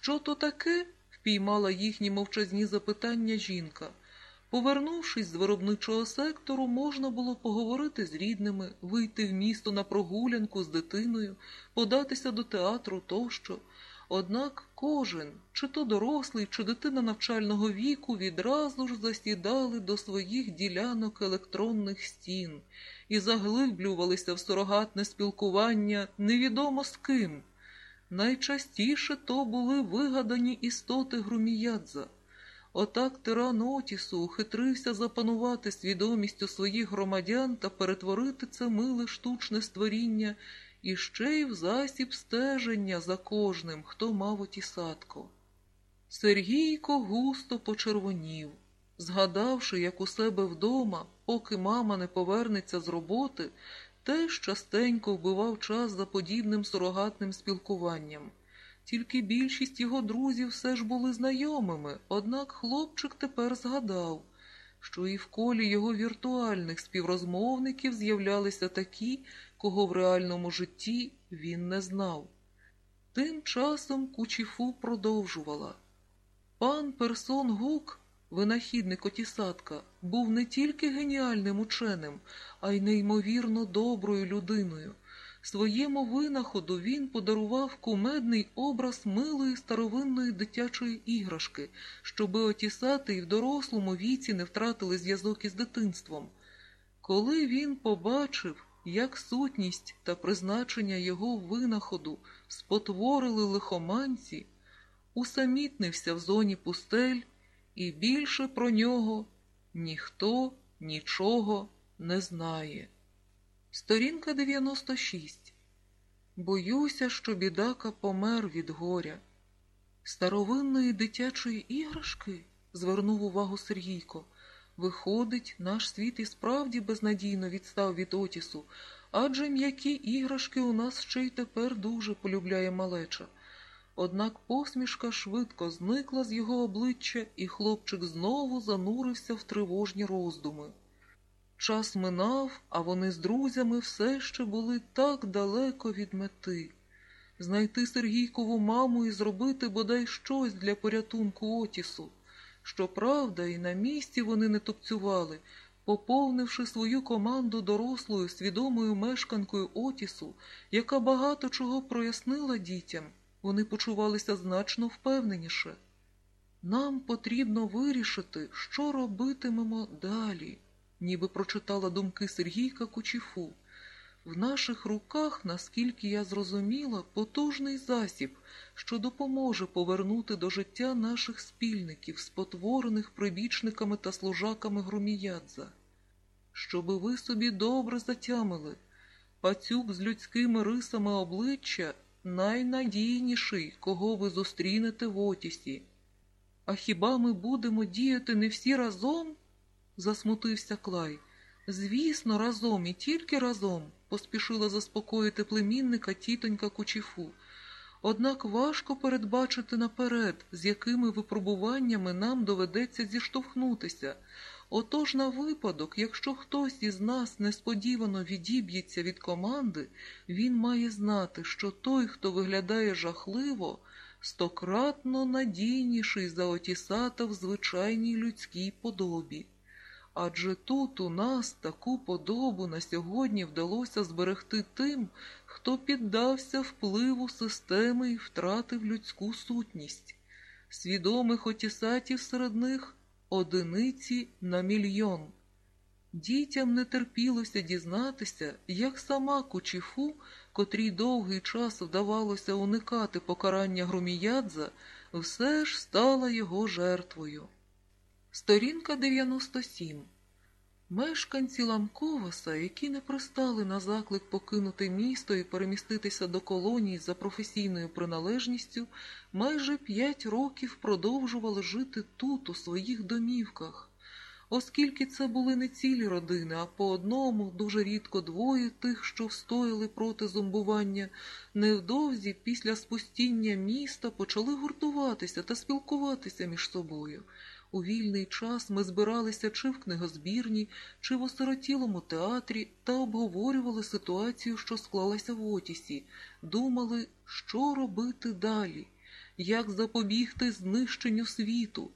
Що то таке? впіймала їхні мовчазні запитання жінка. Повернувшись з виробничого сектору, можна було поговорити з рідними, вийти в місто на прогулянку з дитиною, податися до театру тощо. Однак кожен, чи то дорослий, чи дитина навчального віку, відразу ж засідали до своїх ділянок електронних стін і заглиблювалися в сурогатне спілкування невідомо з ким. Найчастіше то були вигадані істоти Груміядза. Отак тиран Отісу ухитрився запанувати свідомістю своїх громадян та перетворити це миле штучне створіння і ще й в засіб стеження за кожним, хто мав отісатко. Сергійко густо почервонів, згадавши, як у себе вдома, поки мама не повернеться з роботи, теж частенько вбивав час за подібним сурогатним спілкуванням. Тільки більшість його друзів все ж були знайомими, однак хлопчик тепер згадав, що і в колі його віртуальних співрозмовників з'являлися такі, кого в реальному житті він не знав. Тим часом Кучіфу продовжувала. Пан Персон Гук, винахідник отісатка, був не тільки геніальним ученим, а й неймовірно доброю людиною. Своєму винаходу він подарував кумедний образ милої старовинної дитячої іграшки, щоби отісати і в дорослому віці не втратили зв'язок із дитинством. Коли він побачив, як сутність та призначення його винаходу спотворили лихоманці, усамітнився в зоні пустель, і більше про нього ніхто нічого не знає. Сторінка 96. Боюся, що бідака помер від горя. Старовинної дитячої іграшки? звернув увагу Сергійко. Виходить, наш світ і справді безнадійно відстав від Отісу, адже м'які іграшки у нас ще й тепер дуже полюбляє малеча. Однак посмішка швидко зникла з його обличчя, і хлопчик знову занурився в тривожні роздуми. Час минав, а вони з друзями все ще були так далеко від мети. Знайти Сергійкову маму і зробити бодай щось для порятунку Отісу. Щоправда, і на місці вони не тупцювали, поповнивши свою команду дорослою свідомою мешканкою Отісу, яка багато чого прояснила дітям, вони почувалися значно впевненіше. Нам потрібно вирішити, що робитимемо далі ніби прочитала думки Сергійка Кучіфу. В наших руках, наскільки я зрозуміла, потужний засіб, що допоможе повернути до життя наших спільників, спотворених прибічниками та служаками Груміядза. Щоби ви собі добре затямили, пацюк з людськими рисами обличчя найнадійніший, кого ви зустрінете в Отісі. А хіба ми будемо діяти не всі разом? засмутився Клай. Звісно, разом і тільки разом, поспішила заспокоїти племінника тітонька Кучіфу. Однак важко передбачити наперед, з якими випробуваннями нам доведеться зіштовхнутися. Отож, на випадок, якщо хтось із нас несподівано відіб'ється від команди, він має знати, що той, хто виглядає жахливо, стократно надійніший за отісата в звичайній людській подобі. Адже тут у нас таку подобу на сьогодні вдалося зберегти тим, хто піддався впливу системи і втратив людську сутність. Свідомих отісатів серед них одиниці на мільйон. Дітям не терпілося дізнатися, як сама Кучіфу, котрій довгий час вдавалося уникати покарання Груміядза, все ж стала його жертвою. Сторінка 97. Мешканці Ламковаса, які не пристали на заклик покинути місто і переміститися до колонії за професійною приналежністю, майже п'ять років продовжували жити тут, у своїх домівках. Оскільки це були не цілі родини, а по одному, дуже рідко двоє тих, що встояли проти зомбування, невдовзі після спустіння міста почали гуртуватися та спілкуватися між собою. У вільний час ми збиралися чи в книгозбірні, чи в осиротілому театрі та обговорювали ситуацію, що склалася в Отісі, думали, що робити далі. як запобігти знищенню світу,